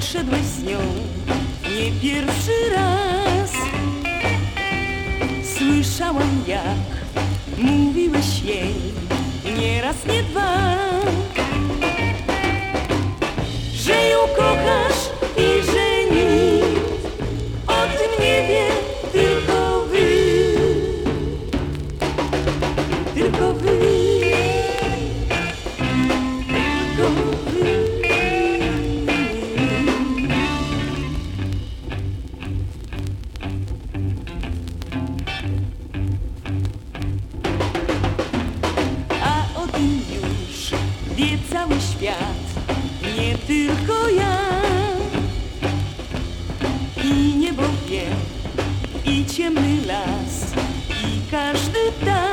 szedłeś z nią nie pierwszy raz. Słyszałam jak mówiłeś jej, nie raz, nie dwa. świat, nie tylko ja. I niebo wie, i ciemny las, i każdy tak.